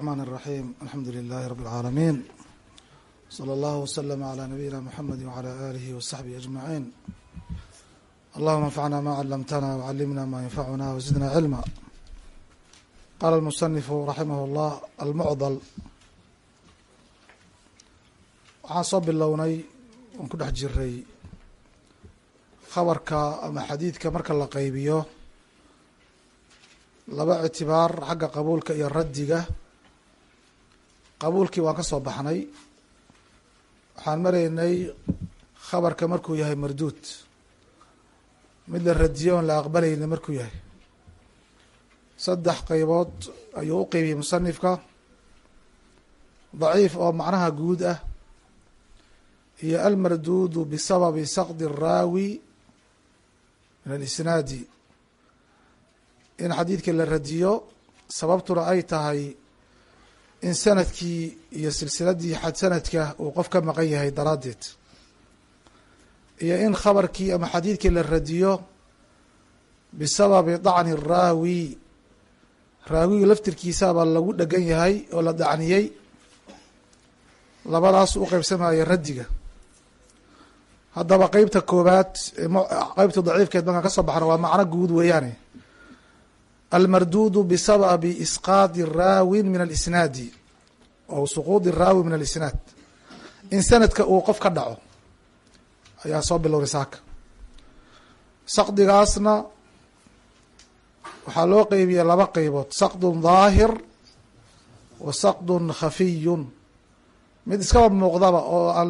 الرحمن الرحيم الحمد لله رب العالمين صلى الله وسلم على نبينا محمد وعلى آله وصحبه أجمعين اللهم انفعنا ما علمتنا وعلمنا ما ينفعنا وزدنا علما قال المصنف رحمه الله المعضل waxaan soo bilownay oon ku dhex jiray khabarka ama xadiidka marka la qeybiyo laba ictibaar xagga qabuulka iyo raddiga qabuulkii waan ka soo baxnay. Waxaan maraynay khabarka markuu yahay marduud. Mid la radiyo oon la aqbalayna markuu yahay. Saddex qeybood ayuu u qeybiyey musanifka. Daciif oo macnaha guud ah. Iyo almarduudu bisababi saqdi الraawi min alisnaadi. In xadiidkii la radiyo sababtuna ay tahay in sannadkii iyo silsiladii xad sanadka uu qof ka maqan yahay daraaddeed. Iyo in khabarkii ama xadiidkii la radiyo bisababi dacni الraawi raawiga laftirkiisaba lagu dhegan yahay oo la dacniyey. Labadaas u qeybsamaya raddiga haddaba qeybta koobaad qeybta daciifkeed markaan ka soo baxno waa macno guud weeyaane. Almarduudu bisababi isqaadi raawin min alisnaadi aw suquudi raawi min alisnaad. In sanadka uu qof ka dhaco ayaa soo bilowday saaka saqdigaasna waxaa loo qeybiyey laba qeybood saqdun daahir wa saqdun khafiyun. Mid iskaba muuqdaba oo aan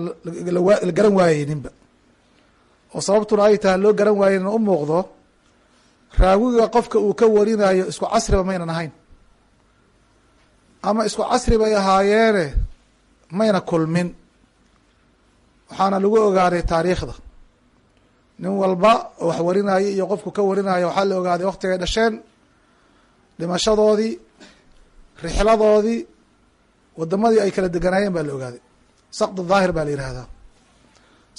la garan waayeyninba. Oo sababtuna ay tahay loo garan waayeyn u muuqdo raawiga qofka uu ka warinayo isku casriba maynan ahayn ama isku casri bay ahaayeene mayna kulmin. Waxaana lagu ogaaday taariikhda. Nin walba oo wax warinayo iyo qofku ka warinayo waxaa la ogaaday waktigay dhasheen dhimashadoodii rixladoodii wadamadii ay kala deganaayeen baa la ogaaday. Saqdi daahir baa la yihahdaa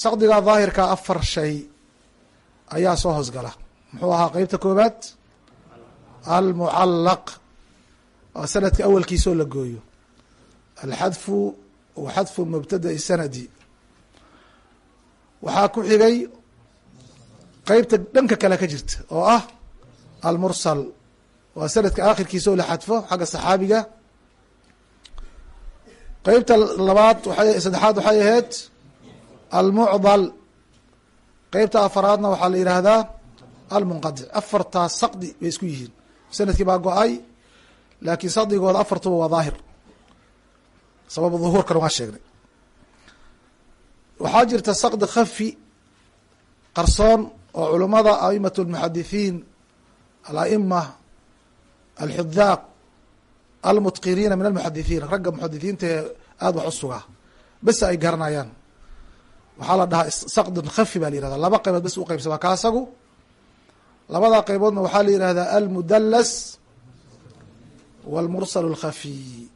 saqdiga daahirka afar shay ayaa soo hoosgala muxuu ahaa qeybta koobaad almucallaq waa sanadka awalkiisoo la gooyo. Alxadfu wa xadfu mubtada'i sanadi. Waxaa ku xigay qeybta dhanka kale ka jirta oo ah almursal. Waa sanadka aakhirkiisoo la xadfo xagga saxaabiga. Qeybta labaad saddexaad waxay ahayd almucdal qeybta afaraadna waxaa la yihahdaa almunqadic afartaas saqdi bay isku yihiin. Sanadkii baa go'ay laakiin saqdigooda afartuba waa daahir. Sabab duhuurkana waa sheegnay. Waxaa jirta saqdi khafi qarsoon oo culummada a'imat lmuxadithiin ala'ima alxudaaq almutqiniina min almuxadithiin ragga muxadithiinta ee aada wax u sugaa bes ay garanayaan. Waxaa la dhahaa saqdun khafi baa la yihahda laba qaybood bes u qeybsama ka asagu labadaa qayboodna waxaa la yihahdaa almudalas walmursal اlkhafiy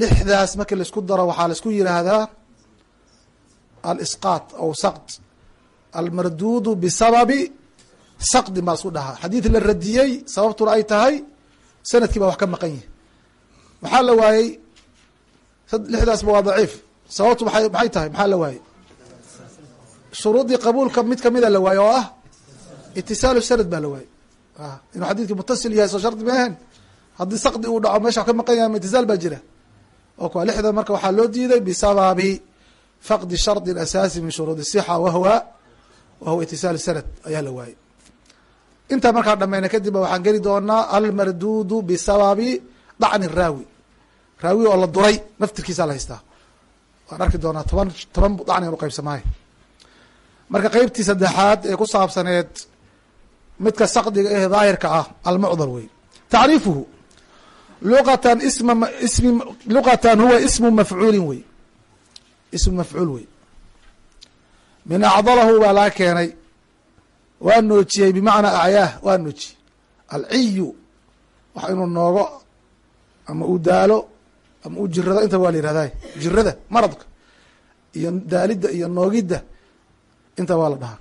lixdaas markii la isku daro waxaa la isku yihahdaa alisqaط aw saqd almarduudu bisababi saqdin baa isku dhahaa xadiid la radiyey sababtuna ay tahay sannadkii baa wax ka maqan yihi maxaa la waayey lixdaasba waa daciif sababtu maay maxay tahay maxaa la waayey shuruudii qabuulka mid kamida la waaye oo ah itisaalu sanad baa la waayey inuu xadiidki mutasil yahay soo shardi maahan haddii saqdi uu dhaco meesha wax ka maqan yahay itisaal baa jira. O kuwa lixda marka waxaa loo diiday bisababi faqdi shardin asaasi min shuruud sixa wahwa wahuwa itisaalu sanad ayaa la waayey intaa markaa dhameyna kadib waxaan geli doonaa almarduudu bisababi dacni raawi. Raawi oo la duray naftirkiisa la haystaa. Waan arki doonaa toban toban dacni an uqeybsamaayo marka qeybtii saddexaad ee ku saabsaneed midka saqdiga eh daahirka ah almucdal wey tacriifuhu luqatan isma ismi luqatan huwa ismu mafcuulin wey ismu mafcuul wey min acdalahu baa laga keenay waa noojiyey bimacnaa acyaah waa noojiyey alciyu wax inuu noogo ama uu daalo ama uu jirado intaba waa la yihahday jirada maradka iyo daalidda iyo noogidda intaba waa la dhahaa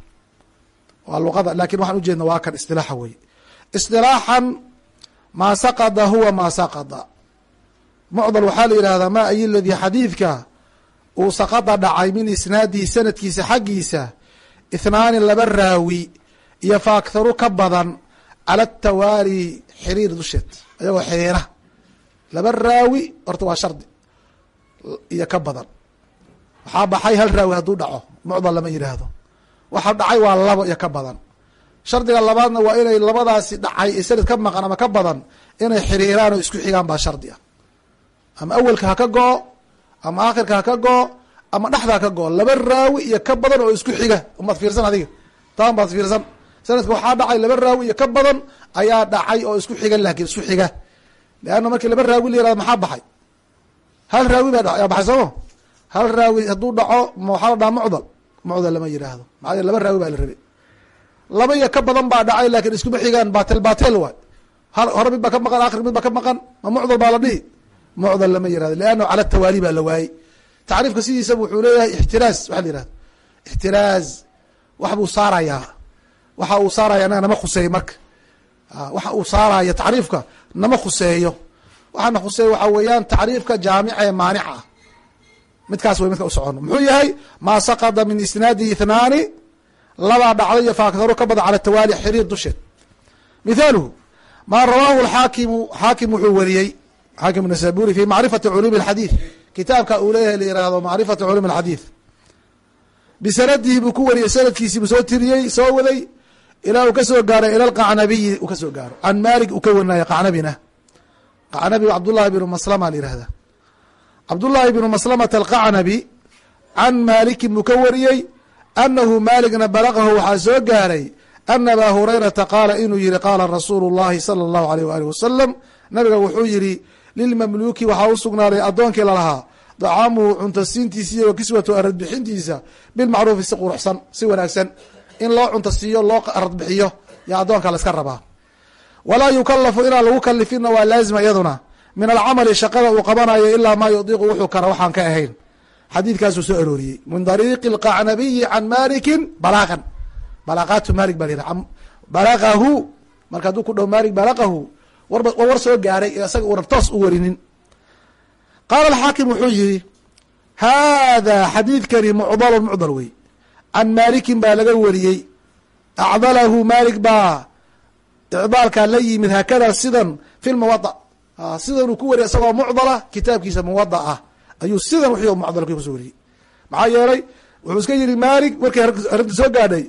waa luqada laakiin waxaan ujeedna waa kan isilaaxa wey isilaaxan maa saqada huwa maa saqada. Mucdal waxaa la yidhahdaa ma ay ladii xadiidka uu saqada dhacay min isnaadihi sanadkiisa xaggiisa ithnaani laba raawi iyo fa ka badan cala atawaali xiriir dusheed ayagoo xiriira laba raawi horta waa shardi iyo ka badan. Waxaa baxay hal raawi hadduu dhaco mucdal lama yidhaahdo. Waxa dhacay waa labo iyo ka badan shardiga labaadna waa inay labadaasi dhacay sanad ka maqan ama ka badan inay xiriiraan oo isku xigaan baa shardi ama awelka ha ka go-o ama aakhirka ha ka go-o ama dhexda ha ka go-o. Laba raawi iyo ka badan oo isku xiga. Umaad fiirsan adiga? Taan baad fiirsan. Sanadka waxaa dhacay laba raawi iyo ka badan ayaa dhacay oo isku xiga laakiin isku xiga. Leanna markii laba raawi la yiraahdo maxaa baxay? Hal raawi baa ayaa baxay sooma hal raawi hadduu dhaco waxaa la dhaha mucdal. Mucdal lama yiraahdo. Maxaa laba raawi baa la rabay laba iyo ka badan baa dhacay laakiin iskuma xigaan batel batel waay. Hore mid ka maqan akhir mid ka maqan ma mucdal baa la dhihi. Mucdal lama yiraahdo leannahu cala tawaali baa la waayey tacriifka sidiisaba wuxuu leeyahay ixtiraaz waxa la yihahdo ixtiraaz wax buu saarayaa waxa uu saaraya anaga nama khuseeyo marka. Waxa uu saaraya tacriifka nama khuseeyo. Waxaana khuseeyo waxaa weeyaan tacriifka jaamica ee maanica ah. Midkaas way midka u socono. Muxuu yahay maa saqada min isnaadi ithnaani labaa dhacday iyo faakharu ka badan cala tawaali xiriir dusheed. Mithaaluhu maa rawaahu alxaakimu xaakim wuxuu wariyey xaakim nasaburi fi macrifati culuumi alxadiid kitaabka uu leeyahay la yihahdo macrifati culuumi alxadiid bisanadihi buu ku wariyey sanadkiisii buu soo tiriyey soo waday ilaa uu ka soo gaaray ila alqacnabiyi uu ka soo gaaro. Can maalik uu ka warinaya qacnabina. Qacnabi cabdullahi bnu maslama la yihahda cabdullaahi bnu maslamata alqacnabi can maalikin buu ka wariyey anahu maaligna balagahu waxaa soo gaaray ana abaa hurayrata qaala inuu yihi qaala rasuulu llahi sala allahu aleyh waalihi wasalam nabiga wuxuu yihi lilmamluuki waxaa u sugnaaday addoonkii lalahaa dacaamuhu cuntasiintiisa iyo kiswatu aradbixintiisa bilmacruufi si quruxsan si wanaagsan in loo cunto siiyo loo aradbixiyo yaa addoonka la iska rabaa walaa yukalafu inaan lagu kalifina waa laazima iyaduna min alcamali shaqada uu qabanayo ilaa maa yudiiqu wuxuu kara waxaan ka ahayn xadiidkaasuu soo arooriyey. Min dariiqi alqacnabiyi can malikin balaqan balaqaatu malik ba la yidhaha balaqahu marka hadduu ku dhow malik balaqahu warba war soo gaaray isaga uuna toos u warinin. Qaala alxaakim wuxuu yihi hada xadiidkani mucdalun mucdal wey can maalikin baa laga wariyey. Acdalahu maalik baa icdaalkaa la yimid haakada sidan fi lmuwada sidanuu ku wariyay isagoo mucdala kitaabkiisa muwada ah ayuu sidan wixii mucdalki ku soo wariyey. Maxaa yeelay wuxuu iska yihi maalik markii arrinta soo gaadhay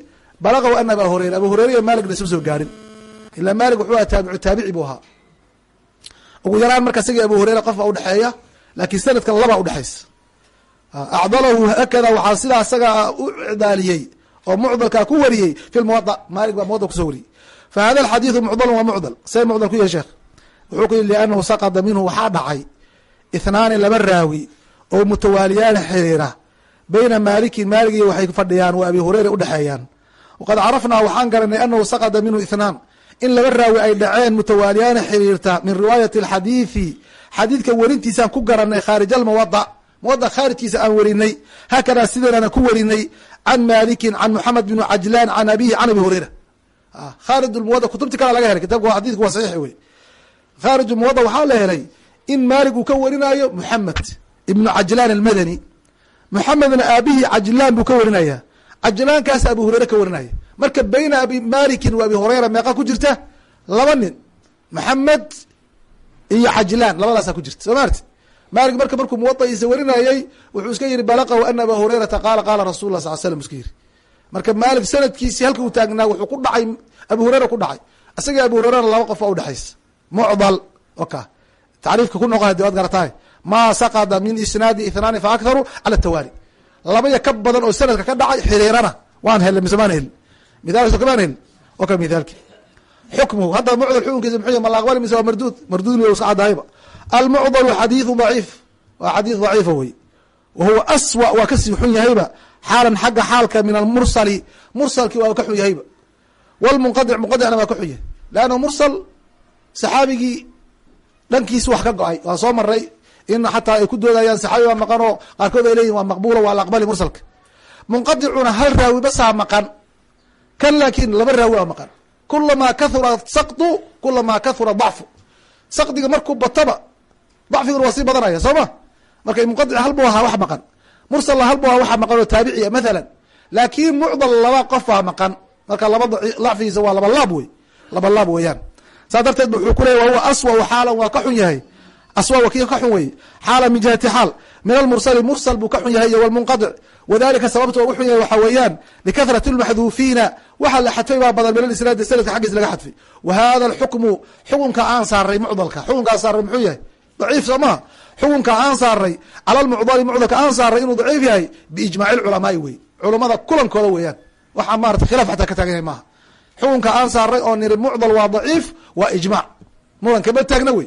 balaqahu ana aba hureyra abu hureyra iyo maaligna isma soo gaarin ilaa maalik wuxuu aha taabicu taabici buu ahaa. Ugu yaraan marka isagii abu hureyra qof baa udhexeeya laakiin sanadkan labaa udhexaysa acdalahu hakada waxaa sidaa isaga u icdaaliyey oo mucdalkaa ku wariyey fi lmuwada maalik baa muwada ku soo wariyey. Fa hada alxadiidu mucdalun waa mucdal. See mucdal ku yahay sheekh. Wuxuu ku yihi liannahu saqada minhu waxaa dhacay ithnaani laba raawi oo mutawaaliyaana xiriira. Bayna maalikin maalig waxay fadhiyaan wa abi hureyra udhexeeyaan waqad carafnaa waxaan garanay anahu saqada minhu ithnaan. In laba raawi ay dhaceen mutawaaliyaana xiriirta min riwaayati alxadiidi xadiidka werintiisaan ku garanay khaarij almuwada muwada khaarijkiisa aan werinay haakadaa sidanana ku werinay can maalikin can moxamed bn cajlaan can abihi can abi hureyra khaarij muwada kutubti kala laga helay. Kitabka xadidku waa saxiix wey khaarij muwada waxaa la helay in maalig uu ka warinayo moxamed ibnu cajlaan almadani moxamedna aabihii cajlaan buu ka warinaya. Cajlaankaas abu hureyre ka warinaya. Marka bayna abi malikin wa abi hureyra meeqa ku jirta? Laba nin moxamed iyo cajlaan labadaasaa ku jirta. Soo maarti maalik marka markuu muwadaciisa warinayey wuxuu iska yihi balaqahu ana aba hureyrata qaala qaala rasul lah sal slam iska yiri marka maalik sanadkiisii halka taagnaa wuxuu ku dhacay abu hureyra ku dhacay. Isagii abu hureyrana laba qof baa udhexaysa mucdal oka tacriifka ku noqo hadi waad garatahay maa saqada min isnaadi ithnaani fa akharu cala tawaali. Labaya ka badan oo sanadka ka dhacay xiriirana waan helay mise maan helin? Mithaalkiisa kamaan helin? O ka mithaalki xukmuhu hadda mucdal xukunkiisa muxuu ma la aqbali mise waa marduud? Marduud wey iska cadahayba almucdalu xadiidu daciif waa xadiis daciifa wey. Wa huwa aswa waa ka sii xun yahayba xaalan xagga xaalka min almursali mursalki waa ka xun yahayba wlmunqadic munqadicna waa ka xun yahay. Leanna mursal saxaabigii dhankiisi wax ka go'ay waan soo maray in xataa ay ku doodayaan saxaabi baa maqan oo qaarkood ay leyihin waa maqbula waa la aqbali mursalka munqadicuna hal raawi basaa maqan kan laakiin laba raawi waa maqan kulamaa kahura sakdu kulamaa kahura dacfu sakdiga markuu bataba dacfiguna waa sii badanaya soo ma marka munqadic hal buu ahaa wax maqan mursalla hal buu ahaa waxa maqan oo taabiciya mathalan laakiin mucdal laba qof baa maqan marka laba dacfigiisa waa laba laab wey laba laab weeyaan saa darteed wuxuu ku leeyay wahuwa aswa xaalan waa ka xun yahay aswa wa kii ka xun weye xaala min jihati xaal min almursali mursal buu ka xun yahay iyo wlmunqadic wadalika sababta ugu xun yahay waxaa weeyaan likahrati lmaxduufiina waxa la xadfay baa badan min alisnaadi sanadka xaggiis laga xadfay wa hada alxukmu xukunka aan saaray mucdalka xukunka aan saaray muxuu yahay daciif soo maha xukunka aan saaray cala lmucdali mucdalka aan saaray inuu daciif yahay biijmaaci lculamaai wey culamada kulankooda weeyaan waxaa maarata khilaaf xataa ka taagan yahay maaha xukunka aan saaray oo niri mucdal waa daciif waa ijmac mudan kama taagna wey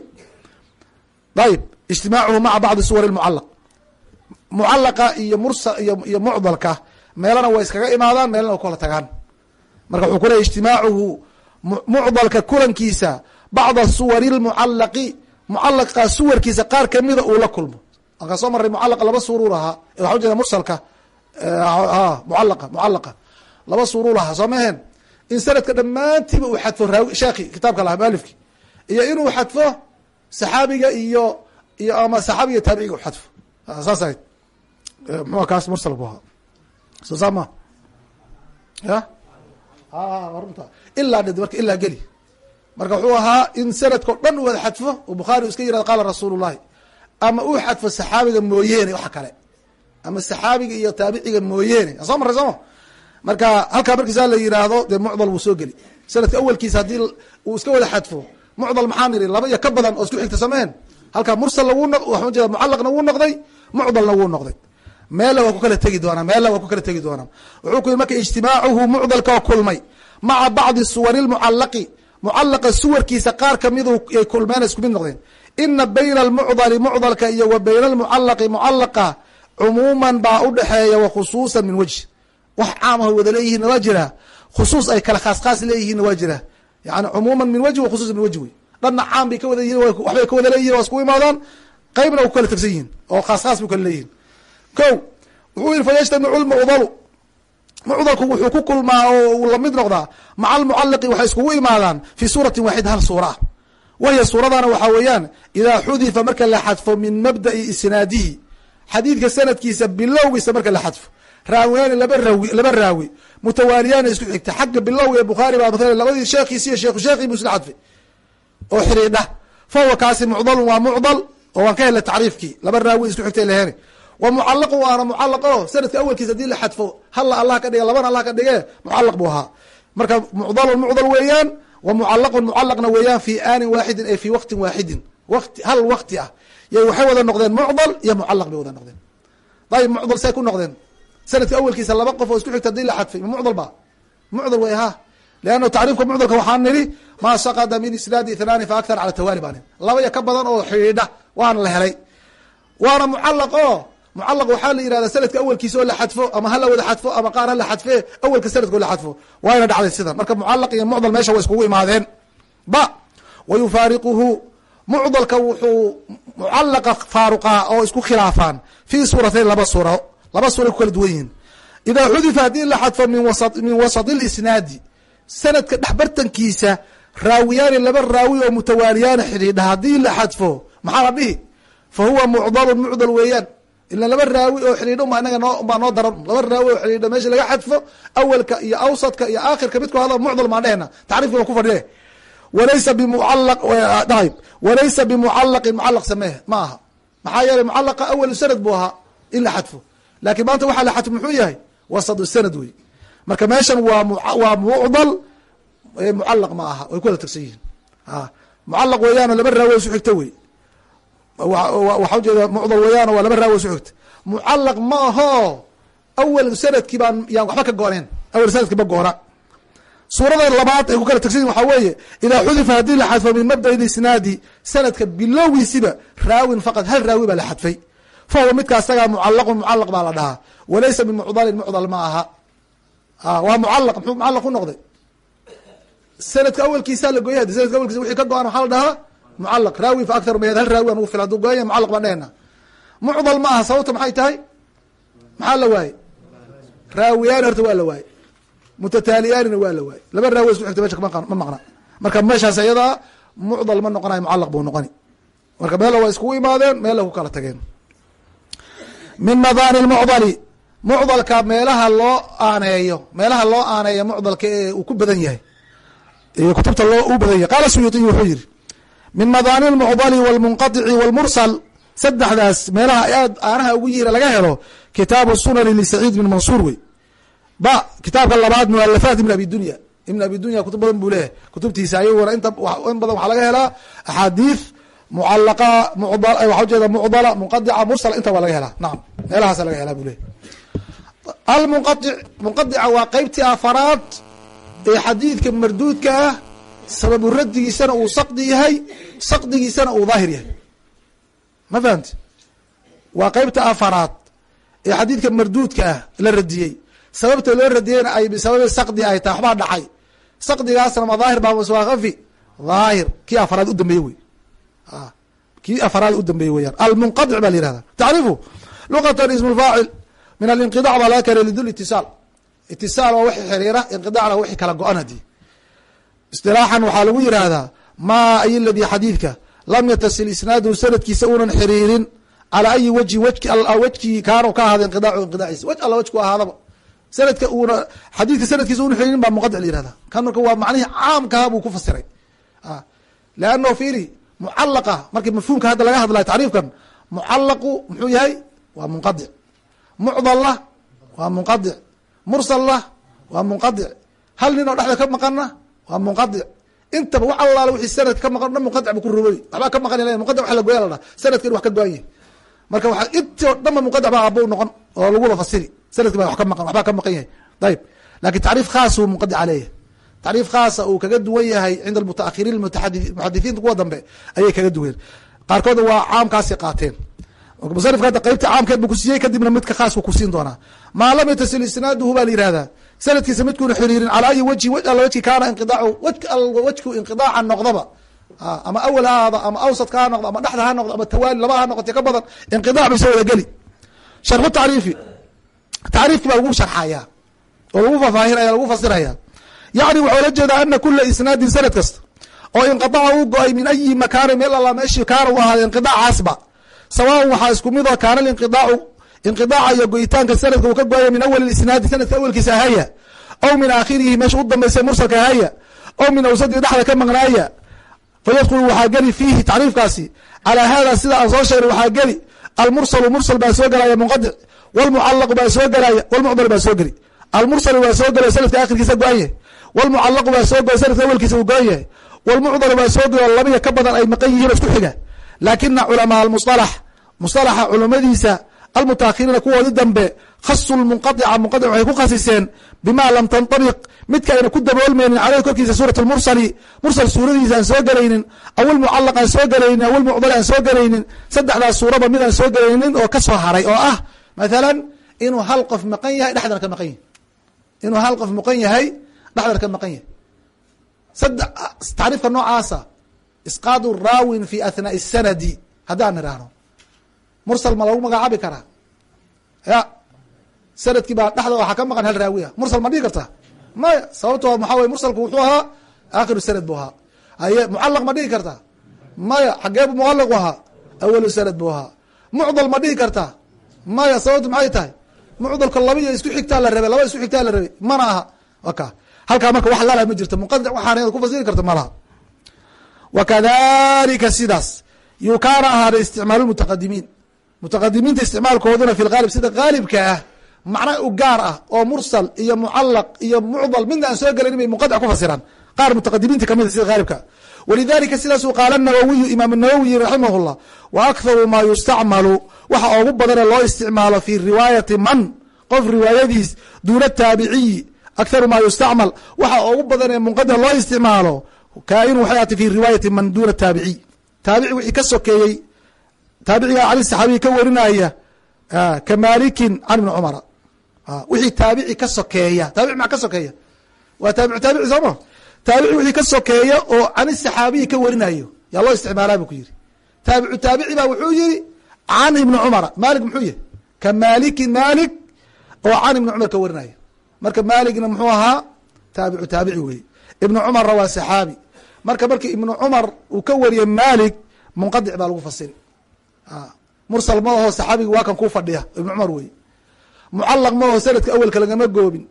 ayib ijtimaacuhu maca bacdi suwar mucalaq mucalaqa iyo mursa iyo mucdalka meelana way iskaga imaadaan meelana way kala tagaan. Marka wuxuu ku leey ijtimaacuhu mucdalka kulankiisa bacda suwari lmucalaqi mucalaqa suwarkiisa qaar kamida uu la kulmo. Markaan soo maray mucalaqa laba suuruu lahaa waxaa ujeeda mursalka mucalaqa mucalaqa laba suuruu lahaa soo maheen in sanadka dhammaantiiba uu xadfo raawi sheekhi kitaabka lahaa mualifki iyo inuu xadfo saxaabiga iyo iyo ama saxaabiga taabiciga u xadfo. Saas ahayd. Mxua kaas mursal bu ahaa. Soo saa ma ya runta ilaa dhid marka ilaa geli. Marka wuxuu ahaa in sanadka o dhan wada xadfo oo bukhaari iska yiraahdo qaala rasuulu ama uu xadfo saxaabiga mooyeene waxa kale. Ama saxaabiga iyo taabiciga mooyeene. Soo maray sooma marka halkaa markiisa la yiraahdo dee mucdal wuu soo geli. Sanadka awelkiisa haddii uu iska wada xadfo mucdal maxaa niri laba iyo ka badan oo isku xigta sameen. Halkaa mursal wuu waxaan ujeeda mucalaqna wuu noqday mucdalna wuu noqday. Meella waa ku kala tegi doonaa meella waa ku kala tegi doonaa. Wuxuu ku yiri marka ijtimaacuhu mucdalka oo kulmay maca bacdi suwari lmucalaqi mucalaqa suwarkiisa qaar kamidu ay kulmeen isku mid noqdeen. Ina bayna almucdali mucdalka iyo wa bayna almucalaqi mucalaqa cumuuman baa udhexeeya wa khusuusan min wejhi wax caamah wada leeyihiinna waa jira. Khusuus ay kala khaas leeyihiinna waa jira yani cumuuman min wejhi wa khusuusan min wejhi wey. Dhanna caam bay ka wada yihiin waxbay ka wada leeyihiin waa isku imaadaan. Qeybna wa ku kala tegsan yihiin oo khaas khaas bu kala leeyihiin ko wuxuu yihi fayajtamicu lmucdalu mucdalku wuxuu ku kulmaa oo uu la mid noqdaa maca almucalaqi waxay iskugu imaadaan fi suuratin waaxida hal suura. Ah wahiya suuradana waxaa weeyaan idaa xudifa marka la xadfo min mabda'i isnaadihi. Xadiidka sanadkiisa bilowgiisa marka la xadfo. Raawiyaani laba raawi laba raawi mutawaaliyaana isku xigta xagga bilowga ee bukhaari baa matala labadii sheekhiisi iyo sheekhu sheekhi buu isla xadfay oo xiriidha fa huwa kaasi mucdalun waa mucdal oo waan ka helnay tacriifkii. Laba raawi isku xigtay laheen wa mucalaqu waana mucalaq o sanadka awelkiisa haddii la xadfo halla allah ka dhige labana allah ka dhige mucalaq buu ahaa. Marka mucdalun mucdal weeyaan wa mucalaqun mucalaqna weeyaan fi aanin waaxidin ay fi waqtin waaxidin wati hal wakti ah. Y waxay wada noqdeen mucdal iyo mucalaq bay wada noqdeen. Dayib mucdal say ku noqdeen sanadka awelkiisa laba qof oo isku xigta haddii la xadfay. Mucdal ba? Mucdal wey ha leanna tacriifka mucdalka waxaan nidhi maa saqada min isnaadi ithnaani fa akthar cala tawaali baa nin laba iyo ka badan oo xidhiidha waana la helay. Waana mucalaq o mucalaq waxaa la yihahda sanadka awelkiisa oo la xadfo ama hala wada xadfo ama qaar hala xadfe awelka sanadka oo la xadfo. Waayna dhacday sidan. Marka mucalaq iyo mucdal meesha way iskugu imaadeen. Ba wa yufaariquhu mucdalka wuxuu mucalaqa faaruqaa oo isku khilaafaan fi suuratayn laba suuro laba suuray ku kala duwan yihiin idaa xudifa haddii la xadfo min wa min wasati lisnaadi sanadka dhexbartankiisa raawiyaani laba raawi oo mutawaaliyaana xidhiidha haddii la xadfo maxaa la dhihi? Fa huwa mucdalun mucdal weeyaan. Ila laba raawi oo xidhiidha uma inaga noo baa noo daran. Laba raawi oo xidhiidha meesha laga xadfo awelka iyo awsadka iyo aakhirka midku hada mucdal maan dhehna. Tacriifka waan ku fadhiye. Walaysa bimucalaq ayb walaysa bimucalaqin mucalaq sameeh ma aha. Maxaa yeelay mucalaqa awalu sanad buu ahaa in la xadfo laakiin maanta waxaa la muxuu yahay? Wasadu sanad wey marka meeshan waa waa mucdal mucalaq ma aha way ku wala tegsan yihiin. Mucalaq weeyaano laba raawi isu wey waxaa ujeeda mucdal weeyaan waa laba raawi isu xigta ma aho awel sannadkii baan yaan waxba ka gooneen awel sannadkii ma goona suurada labaad ay ku kala yihiin waxaa weeye idaa xudifa haddii la xadfo min mabda'i isnaadi sanadka bilowgiisiba raawin faqad hal raawi baa la xadfay fa huwa midka asagaa mucalaqun mucalaq baa la dhahaa walaysa min mucdalin mucdal ma aha waa mucalaq muxuu mucalaq ku noqday sanadka awelkiisaa la gooyay sanadka awelkiisa wixii ka go-an waxaa la dhahaa mucalaq raawi fa akthar ma hal raawi aan ugu fila haduu gooya mucalaq baan dhehena mucdal ma aha sababta maxay tahay maxaa la waaye raawiyaani horta waa la waaye mutataaliyaanina waa la waaye laba raawi isku xigta meesha ma maqna marka meeshaas iyadaa mucdal ma noqonayo mucalaq buu noqoni marka meella waa iskugu imaadeen meella ku kala tageen min madani lmucdali. Mucdalka meelaha loo aaneeyo meelaha loo aaneeyo mucdalka ee uu ku badan yahay ee kutubta loo u badan yahay. Qaala suyuudiy wuxuu yidhi min madani lmucdali wاlmunqadici wاlmursal saddexdaas meelaha aad aanaha ugu yiira laga helo kitaabu sunani lisaciid bin mansuur wey. Ba kitaabka labaad mualafaat ibn abi dunya. Ibn abi dunya kutub badan buu leeyahay. Kutubtiisa ayaguna inta in badan waxaa laga helaa axaadiis mucalaqa waxaa ujeeda mucdala munqadica mursala inta waa laga helaa. Nacam meelahaasa laga helaa buu leeyahy almunqaic munqadica waa qeybtii afaraad ee xadiidka marduudka ah sababu radigiisana uu saqdi yahay saqdigiisana uu daahir yahay. Ma fahamti waa qeybta afaraad ee xadiidka marduudka ah la radiyey sababta loo radiyeyna ay bisababi saqdi ay tahay waxbaa dhacay. Saqdigaasna ma daahir baa mase waa kafi daahir kii afaraad u dambeeye wey kii afaraad u dambeeye weyaan almunqadic baa la yihahda tacrifu luqatan ismu lfaacil min alinqidac baa laga keenay lidul itisaal itisaal waa wixii xiriira inqidacna wixii kala go-an haddii istilaaxan waxaa lagu yihahdaa maa ay ladii xadiidka? Lam yatasil isnaaduhu sanadkiisa uunan xiriirin calaa ayi wejki wejkii kaanu ka ahaada inqidacu inqidaciisa wej alla wejku ahaadaba. Sanadka uuna xadiidka sanadkiisa una xiriirin baa muqadic la yihahda kan marka waa macnihii caamkaha buu ku fasiray. Leanno fiiri mucalaqa markii mafhuumka hadda laga hadlayo tacriifkan mucalaqu muxuu yahay? Waa munqadic mucdalla waa munqadic mursalla waa munqadic hal nin oo dhexda ka maqana waa munqadic intaba wax allaala wixii sanadka ka maqan dhan munqadic bu ku rubay waxbaa ka maqan munqadic wax la goya la dhaha sanadkan wax ka go-an yahay. Marka waa inti o dhan ba munqadic baa aabou noqon oo lagula fasiri. Sanadki baa wax ka maqan waxbaa ka maqan yahay. Ayib laakiin tacriif khaas uu munqadica leeyahay tacriif khaasa uu kaga duwan yahay cinda almutaahiriin muxadithiinta kuwa dambe ayay kaga duween qaarkoodna waa caamkaasay qaateen. Musanifka hadda qeybta caamkeed buu kusiiyey kadibna midka khaasku kusiin doonaa. Maa lam yatasil isnaaduhu baa la yihahdaa sanadkiisa midkuuna xiriirin calaa ayi wajhi wej alla wejki kaana inqidaacu wejku inqidaaca noqdaba. Ama awal ha ahaado ama awsadka ha noqdo ama dhexda ha noqdo ama tawaali laba ha noqotay ka badan inqidac bisa wada geli. Sharxu tacriifi. Tacriifki baa lagu sharxaya oo lagu faafaahinaya lagu fasiraya yacni waxuu la jeedaa ana kula isnaadin sanad kasta oo inqidaca u go'ay min ayi makaani meel alla meeshii kaana u ahaaday inqidacaasba sawaan waxaa isku mid oo kaana inqiaacu inqidaaca iyo goyitaanka sanadka uu ka go'aya min awali isnaadi sanadka awelkiisa haya aw min aakhirihi meesha u dambaysa mursalka haya aw min awsadii dhexda ka maqnaaya. Fayadkulu waxaa geli fiihi tacriifkaasi calaa hada sida aan soo sheegnay waxaa geli almursalu mursal baa soo gelaya munqadic wlmucalaqu baa soo gelaya wlmucdal baa soo geli almursalu baa soo gelay sanadka akhirkiisa go-an yahay wlmucalaqu baa soo goy sanadka awelkiisa uu go-an yahay. Wlmucdalu baa soo goy oo labiya ka badan ay maqan yihiin isku xiga. Laakina culamaa almusalax musalaxa culamadiisa almutaahiriina kuwoodi dambe khasu lmunqaica munqaic waxay ku khasiseen bima lam tanطabiq midka ayna ku daboolmaynin caleyh korkiisa suurat lmursali mursal suuradiisa aan soo gelaynin aw ilmucalaq aan soo gelaynin aw ilmucdal aan soo gelaynin saddexdaas suuraba mid aan soo gelaynin oo ka soo haray oo ah mathalan inuu hal qof maqan yahay dhexdana ka maqan yahay. Inuu hal qof maqan yahay dhexdana ka maqan yahay. Saddex tacriifka noocaasa isqaadu raawin fi athnaai sanadi haddaan nidhaahno mursal ma lagu magacaabi karaa? Ya sannadkii baa dhexda waxaa ka maqan hal raawiya. Mursal ma dhihi kartaa? Maya sababto maxaa wey mursalku wuxuu ahaa aakhiru sanad buu ahaa. Haye mucalaq ma dhihi kartaa? Maya xagee bu mucalaqu ahaa awalu sanad buu ahaa. Mucdal ma dhihi kartaa? Maya sababtu maxay tahay? Mucdalka laba isku xigtaa la rabay laba isku xigtaa la rabay mana aha. Waka halkaa marka wax lala ma jirto. Muqadic waxaan ku fasiri karta malaha. Wakadalika sidaas yuu kaana ahaaday isticmaalu mutaqadimiin. Mutaqadimiinta isticmaalkooduna fi lgaalib sida gaalibka ah macna u gaar ah oo mursal iyo mucalaq iyo mucdal midna aan soo gelayn bay muqadic ku fasiraan. Qaar mutaqadimiinta ka mid sida gaalibka. Walidalika sidaasuu qaala nawowiyu imaam nawowi raximah llah wa akharu maa yustacmalu waxa ugu badane loo isticmaalo fi riwaayati man qof riwaayadiis duuna taabiciyi akharu maa yustacmal waxa ugu badanee munqadic loo isticmaalo kaainu waxay aatay fi riwaayati man duna taabiciy taabici wixii ka sokeeyey taabiciga cali saxaabiyi ka warinaya ka malikin can ibni cumara wixii taabici ka sokeeya taabici maa ka sokeeya waa taabicu taabici sooma taabici wixii ka sokeeya oo can saxaabiyi ka warinayo yaa loo isticmaalaa bu ku yiri taabicu taabici baa wuxuu yiri can ibni cumara malik muxuu yihi ka malikin malik oo can ibni cumar ka warinayo marka maligna muxuu ahaa taabicu taabici weye ibnu cumarna waa saxaabi. Marka markii ibnu cumar uu ka wariyey malik munqadic baa lagu fasiri mursal ma aho saxaabigi waa kan kuu fadhiya ibnu cumar wey mucalaq ma aho sanadka awelka lagama goobin.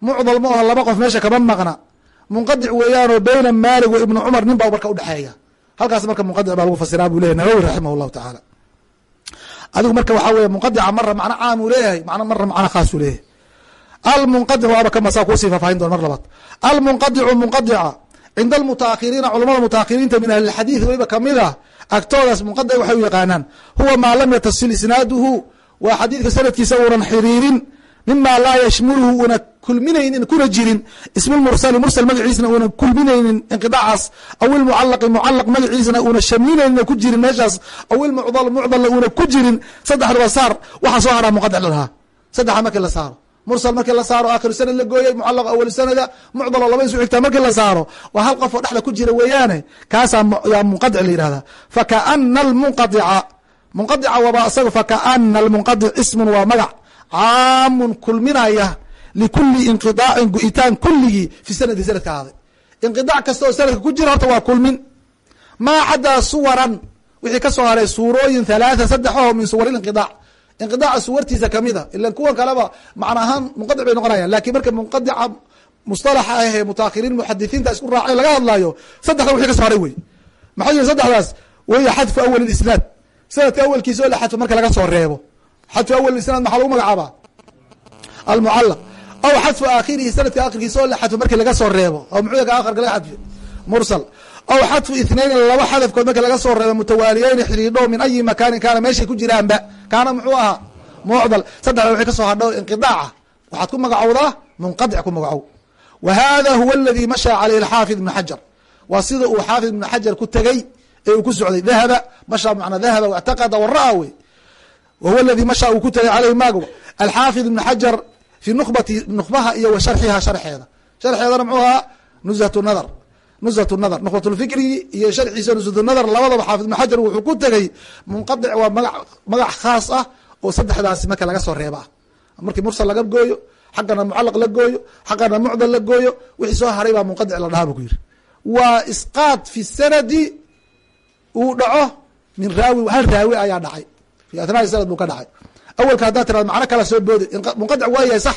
Mucdal ma aho laba qof meesha kama maqna. Munqadic weeyaanoo beyna maalig wa ibnu cumar nin baa marka udhexeeya halkaas marka munqadic baa lagu fasiraa buu leyahy nawawi raximah llahu tacaala. Adigu marka waxaa weye munqadica mara macno caam leeyahay man mara macno khaas leeyahay almunqadic waaba kamasaa kuusii faahfaahin doon mar labaad. Almunqadicu munqadica cinda almutaahiriina culamada mutaahiriinta min ahli lxadiid weliba ka mid ah agtoodaas munqadic waxay u yaqaanaan huwa maa lam yatasil isnaaduhu. Waa xadiidka sanadkiisa uunan xiriirin mima laa yashmuluhu una kulminaynin kuna jirin. Ismmursali mursal magaciisna una kulminaynin inqidacaas aw ilmucalaqi mucalaq magaciisna una shamlinaynin ku jirin meeshaas. Aw ilmucdal mucdalna una ku jirin. Saddexdaba saar waxaa soo haraa munqadic la dhahaa saddexa markii la saaro mursal markii la saaro aakhiru sanad la gooyey mucalaq awal sanada mucdal oo laba isu xigtaa markii la saaro waa hal qof oo dhexda ku jira weeyaane kaasaa yaa munqadic la yihahdaa fakaana almunqadica munqadica waba isaga fakaana almunqadic ismun waa magac caamun kulminaya likuli inqidaacin go-itaan kulligii fi sanadi sanadka ahaaday kasta oo sanadka ku jira horta waa kulmin. Maa xadaa suwaran wixii ka soo haray suurooyin halaatha saddex min suwar inqidac inqidaca suwartiisa kamida ilan kuwan kaleba macna ahaan munqadic bay noqonayan laakiin marka munqadica mustalaxa ahee mutaahiriin muxadithiinta isku raacay laga hadlayo saddexda wixii kaso haray wey maxay yihiin saddexdaas weya xadfu awal isnaad sanadka awelkiisa oo la xadfo marka laga soo reebo xadfu awal isnaad maxaa lagu magacaabaa almucalaq aw xadfu aakhirihi sanadka akhirkiisa oo la xadfo marki laga soo reebo oo muxuu ka akharka laga xadfi mursal aw xadfu ithnayni laba xadafkood marki laga soo reebo mutawaaliyeyni xidhiidho min ayi makaanin kaana meeshay ku jiraanba kaana muxuu ahaa mucdal saddexda waxay ka soo hadho inqidaaca waxaad ku magacowdaa munqadic ku magacow wa hada huwa aladi mashaa caleyhi xaafid ibnu xajar waa sida uu xaafid ibnu xajar ku tegey ee uu ku socday dahaba masha macnaa dahaba wactaqada wara wey wa huwa aladi masha uu ku tegay caleyhi maago alxaafid ibnu xajar fi nukbati nukbaha iyo wa sharxiha sharxeeda sharxeedana muxuu ahaa nuzhatu nadar nuzhatu nadar nukhbatulfikri iyo sharxiisa nuzhatu nadar. Labadaba xaafid ibnu xajar wuxuu ku tegey munqadic waa maga magac khaas ah oo saddexdaasi marka laga soo reeba ah markii mursal laga gooyo xaggana mucalaq la gooyo xaggana mucdal la gooyo wixii soo haray baa munqadic la dhahaa bu ku yiri waa isqaad fi sanadi uu dhaco min raawi hal raawi ayaa dhacay. Fi athnaa'i sanad buu ka dhacay. Awelka haddaad tirado macno kala soo boodi munqadic waa yahay sax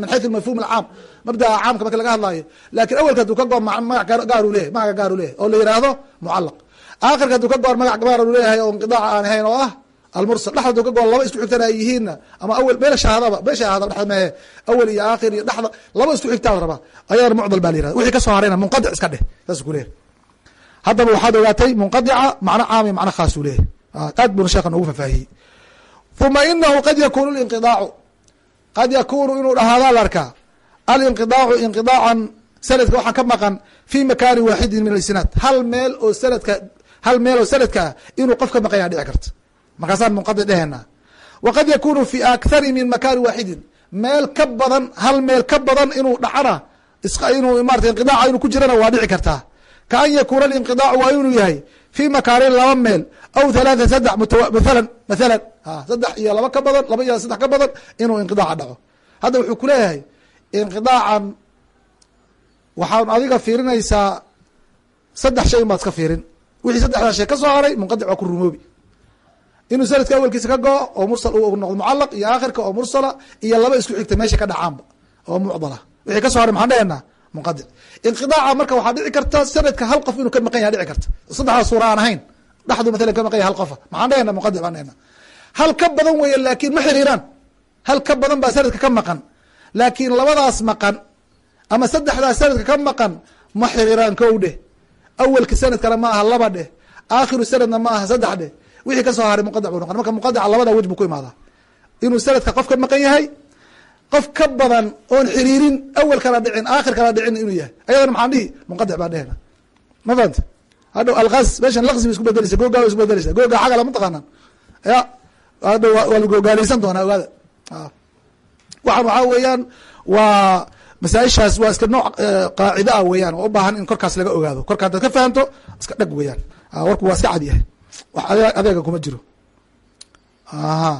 min xayu mafhum alcaam mabdaa caamka marka laga hadlaayo. Lakin awelka haduu ka goor magac gaaru leyahy magaca gaaru leyahy oo la yihahdo mucalaq aakhirka haduu ka goor magac gaaru leeyahay oo inqidaaca aan ahayn oo ah almursal. Dhexda haduu ka goor laba isku xigtana ay yihiinna ama awel meel shahaada dhexda mehe awel iyo aakhir iyo dhexda laba isku xigtaa la rabaa. Ayadana mucdal baa la yirahda wixii ka soo harayna munqadic iska dheh. Saas ku leeyahy haddaba waxaad ogaatay munqadica macno caam iyo macno khaas leeyahy aad buuna sheekha noogu fafaahiyey uma inahu qad yakunu linqidaacu qad yakunu inuu dhahaadaa la arkaa alinqidaacu inqidaacan sanadka waxaa ka maqan fi makaani waaxidin min alisnaad. Hal meel oo sanadka hal meel oo sanadka ah inuu qof ka maqanya dhici karta. Markaasaan munqadic dhehena waqad yakunu fi akthari min makaani waaxidin meel ka badan hal meel ka badan inuu dhacana inuu marata inqidaaca inuu ku jirana waa dhici kartaa ka an yakuuna alinqidaacu waa inuu yahay fi makaanin laba meel aw halaatha saddex mathalan mathalan saddex iyo laba ka badan laba iyo saddex ka badan inuu inqidaaca dhaco hadda wuxuu kuleeyahay inqidaacan waxaan adiga fiirinaysaa saddex shay unbaad iska fiirin wixii saddexdaa shay ka soo haray munqadic waa ku rumoobi inuu sanadka awelkiisa ka go-o oo mursal uu noqdo mucalaq iyo aakhirka oo mursala iyo laba isku xigta meesha ka dhacaanba oo mucdala wixii ka soo haray maxaan dhehenaa munqadic inqidaaca marka waxaa dhici karta sanadka hal qof inuu ka maqan yaha dhici karta. Saddexdaa suura aan ahayn dhaxdu mathalan ka maqan yahay hal qofa maxaan dhehena munqadic baan dhehena hal ka badan weeye laakiin ma xiriiraan. Hal ka badan baa sanadka ka maqan. Laakiin labadaas maqan ama saddexdaas sanadka ka maqan ma xiriiraan kow dheh. Awelka sanadkana ma aha laba dheh. Aakhiru sanadna ma aha saddex dheh. Wixii ka soo haray munqadic buu noqon. Marka munqadica labada wej buu ku imaadaa. Inuu sanadka qof ka maqan yahay qof ka badan oon xiriirin awel kala dhicin aakhir kala dhicin inuu yahay. Ayadana maxaan dhihi munqadic baan dhehena ma fahamta hadhow alkas meeshan laqsi ba isku bedeleysa googaa ba isku bedeleysa googa xagala mataqaanaan ya hadhow waa la googaaleysan doonaa ogaada. Waxaan waxaa weeyaan waa masaaishaas waa iska nooc qaacida ah weeyaan. Oo u baahan in korkaas laga ogaado. Korka haddaad ka fahamto iska dheg weeyaan. Warku waa iska cad yahay. Wax adeega kuma jiro. Aha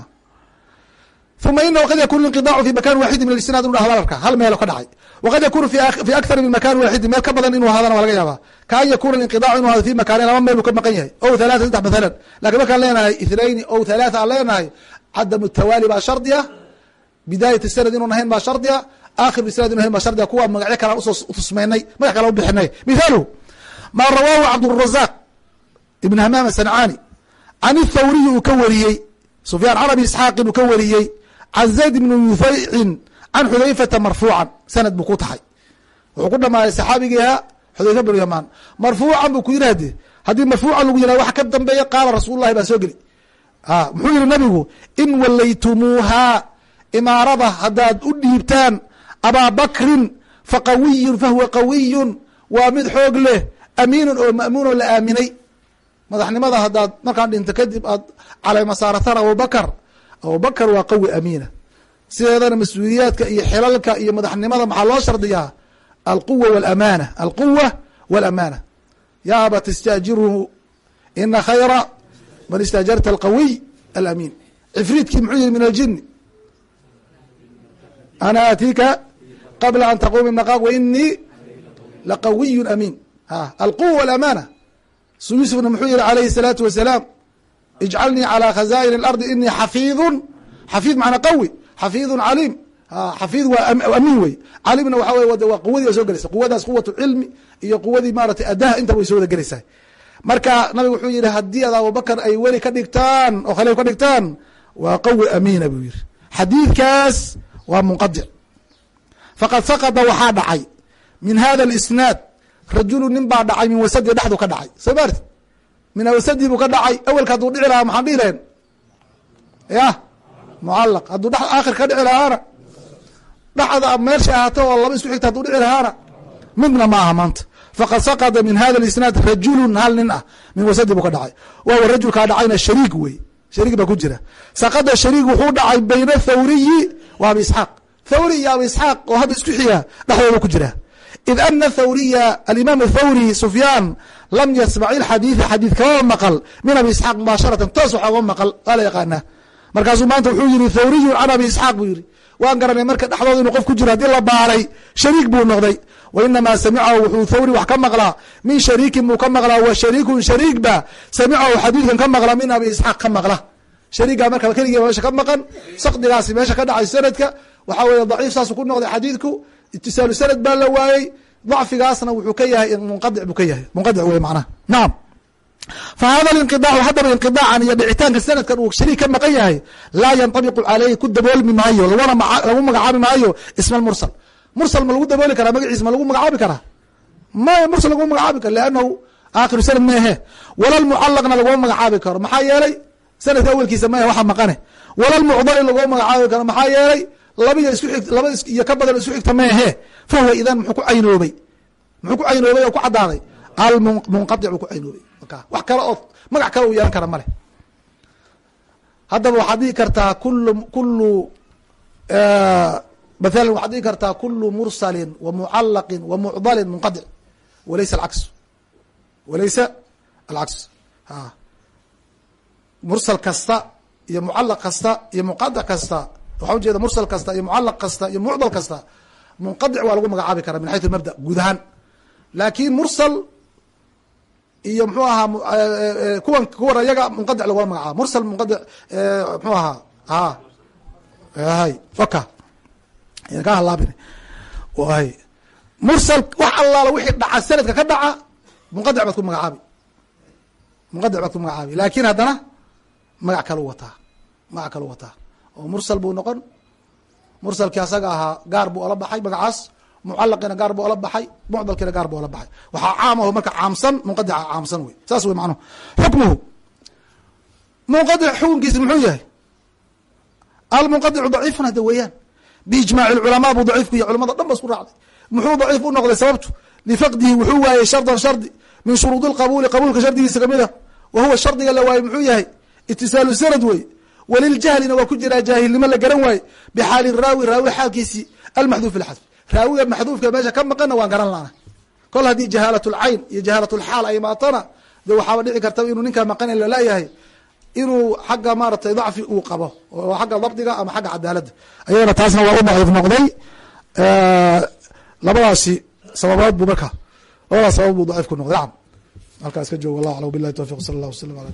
uma inahu qad yakunu inqidacu fi makan waxidi min isnaad inu dhahdo arka hal meelo ka dhacay waqad yakunu fi akthar min makan waxidi meel ka badan inuu hadana waa laga yaabaa kaan yakuna inqidacu inu hado fi makanin laba meel uu ka maqan yahay o thalatha saddex mathalan laakiin markaan leenahay ithnayni o thalatha aan leenahay cadamu tawaali baa shardi ah sanad inuun ahayn baa shardi ah akhir isnaad inu ahayn baa shardi kuwa magacyo kale u soo tusmeynay magac kale u bixinay mithaaluhu ma rawahu cabdالrazaq ibn hamaam asancani can thawriyi uu ka wariyey sufyaan can abi isxaaqin uu ka wariyey can zayd bni yufaycin can xudayfata marfuucan. Sanad buu ku tahay. Wuxuu ku dhamaaday saxaabigiiha xudayfa bnu yamaan. Marfuucan buu ku yirahde haddii marfuucan lagu yirah wax ka dambeeya qaala rasuul lahi baa soo geli. Muxuu yihi nabigu in walaytumuuhaa imaarada haddaad u dhiibtaan abaa bakrin faqawiyun fahuwa qawiyun waa mid xoog leh amiinun oo ma'muunoo la aaminay. Madaxnimada haddaad markaan dhinto kadib aad caleyma saarataan abubakar abubakar waa qawi amiina. Sideedana mas'uuliyaadka iyo xilalka iyo madaxnimada maxaa loo shardiyaa? Alquwa walamaana. Alquwa walamaana. Ya abat istaajiruhu ina khayra man istaajarta alqawiy alamiin. Cifriidkii muxuu yihi min aljini ana aatiika qabla an taquma min maqaaq wainii laqawiyu amiin. Alquwa walamaana. Su yuusufna muxuu yihi alayhi الsalaatu wasalaam ijcalnii calى khaza'in اlardi inii xafiidun xafiid macnaa qawi xafiidun caliim xafiid waa amiin wey caliimna waxa wey waa quwadii waa soo gelaysa quwadaas quwatu cilmi iyo quwadii maratay adaha inta way soo wada gelaysaa marka nabigu wuxuu yihi haddii ad abubakar ay weli ka dhigtaan oo khaliif ka dhigtaan waa qawi amiina buu yihi xadiidkaas waa munqadic faqad saqada waxaa dhacay min hada اlisnaad rajulu nin baa dhacay min wasadi dhexdu ka dhacay soo maarti min wasadi buu ka dhacay. Awelka hadduu dhici lahaa maxaan dhihi lahen ya mucalaq hadduu aakhir ka dhici lahaana dhexda meelsha ahaato oo laba isku xigta haduu dhici lahaana midna ma aha maanta. Faqad saqada min hada isnaad rajulun hal nin ah min wasadi buu ka dhacay. Wawa rajulkaa dhacayna shariik wey. Shariik baa ku jira. Saqada shariik wuxuu dhacay bayna thawriyi wa abi isxaaq thawri iyo abi isxaaq oo hadda isku xiga dhexdooda ku jira. Id ana thawriya alimaam thawri sufyaan lam yasmac ilxadiida xadiid kama maqal min abi isxaaq mubaasharatan toos waxa uga maqal waa la yaqaanaa markaasuu maanta wuxuu yihi thawriyun can abi isxaaq buu yihi waan garanay marka dhexdooda inuu qof ku jiro haddii la baaray shariik buu noqday wa inamaa samicahu wuxuu thawri wax ka maqlaa min shariikin buu ka maqlaa wa shariikun shariikba samicahu xadiidkan ka maqla min abi isxaaq ka maqla shariigaa marka keligii meesha ka maqan sakdigaasi meesha ka dhacay sanadka waxaa weeye daciif saasuu ku noqday xadiidku itisaalu sanad baa la waayey dacfigaasna wuxuu ka yahay munqadic buu ka yahay. munqadic wey macnaha. Nacam fa hada haddaba inqidaacan iyo dhicitaanka sanadkan uu shariik ka maqan yahay laa yantabiqu caleyhi ku daboolmi maayo lagu magacaabi maayo isma almursal mursal ma lagu dabooli karaa magaciisa ma lagu magacaabi karaa? Maya mursal laguma magacaabi karo leannahu aakhiru sanad walal mucalaqna laguma magacaabi karo. Maxaa yeelay sanadka awelkiisa maya waxa maqane. Mucdali laguma magacaabi karo. Maxaa yeelay laba iyo isku xig laba iyo ka badan isku xigta maehe fahuwa idan muxuu ku caynoobay. Muxuu ku caynoobay oo ku cadaaday. Almunqadic buu ku caynoobay. Wax kale oo magac kale uu yeelan kara male haddaba waxaad dhihi kartaa kulu kulu mathalan waxaad dhihi kartaa kulu mursalin wa mucalaqin wa mucdalin munqadic walaysa alcaksu walaysa alcaks mursal kasta iyo mucalaq kasta iyo muqadic kasta waxaa ujeeda mursal kasta iyo mucalaq kasta iyo mucdal kasta. Munqadic waa lagu magacaabi karaa min xaytu mabda guud ahaan. Laakin mursal iyo mxuu ahaa kuwan kuwan ayaga munqadic lagula magacaabo mursal munqadic mxuu ahaa a hay waka ka halaabin hay mursal wax allaala wixii dhaca sanadka ka dhaca munqadic baad ku magacaabi. Munqadic baad ku magacaabi. Laakin haddana magac kalu wataa. Magac kalu wataa oo mursal buu noqon. Mursalkii asaga ahaa gaar buu ola baxay magacaas. Mucalaqina gaar buu ola baxay mucdalkiina gaar buu ola baxay. Waxaa caam aho marka caamsan munqadica caamsan wey. Saas wey macnuhu. Xukmuhu. Munqadic xukunkiisa muxuu yahay? Almunqadicu daciifun hada weeyaan. Biijmaaci lculamaa buu daciif ku yahy culamada dhan ba isku raacday. Muxuu daciif u noqday sababtu? Lifaqdihi wuxuu waayey shardan shardi min shuruudi lqabuuli qabuulka shardigiisa ka mid a wa huwa shardiga la waayey muxuu yahay? Itisaalu sanad wey waliljahlina waa ku jiraa jaahilnimo la garan waaye bixaali raawi raawi xaalkiisii almaxduuf ilxadf raawiga maxduufka meesha ka maqanna waan garan lana kol haddii jahaalat lcayn iyo jahaalat lxaal ay imaatona de waxaaba dhici karta inuu ninkaa maqan lalayahay inuu xagga maaratay dacfi uu qabo oo xagga dabdiga ama xagga cadaaladda ayadana taasna waa u daciif noqday. Labadaasi sababood buu marka labadaas sabab buu daciif ku noqday. Nacam. Halkaas ka joogo wallah aclam billahi tawfiq sala allah wasalam ala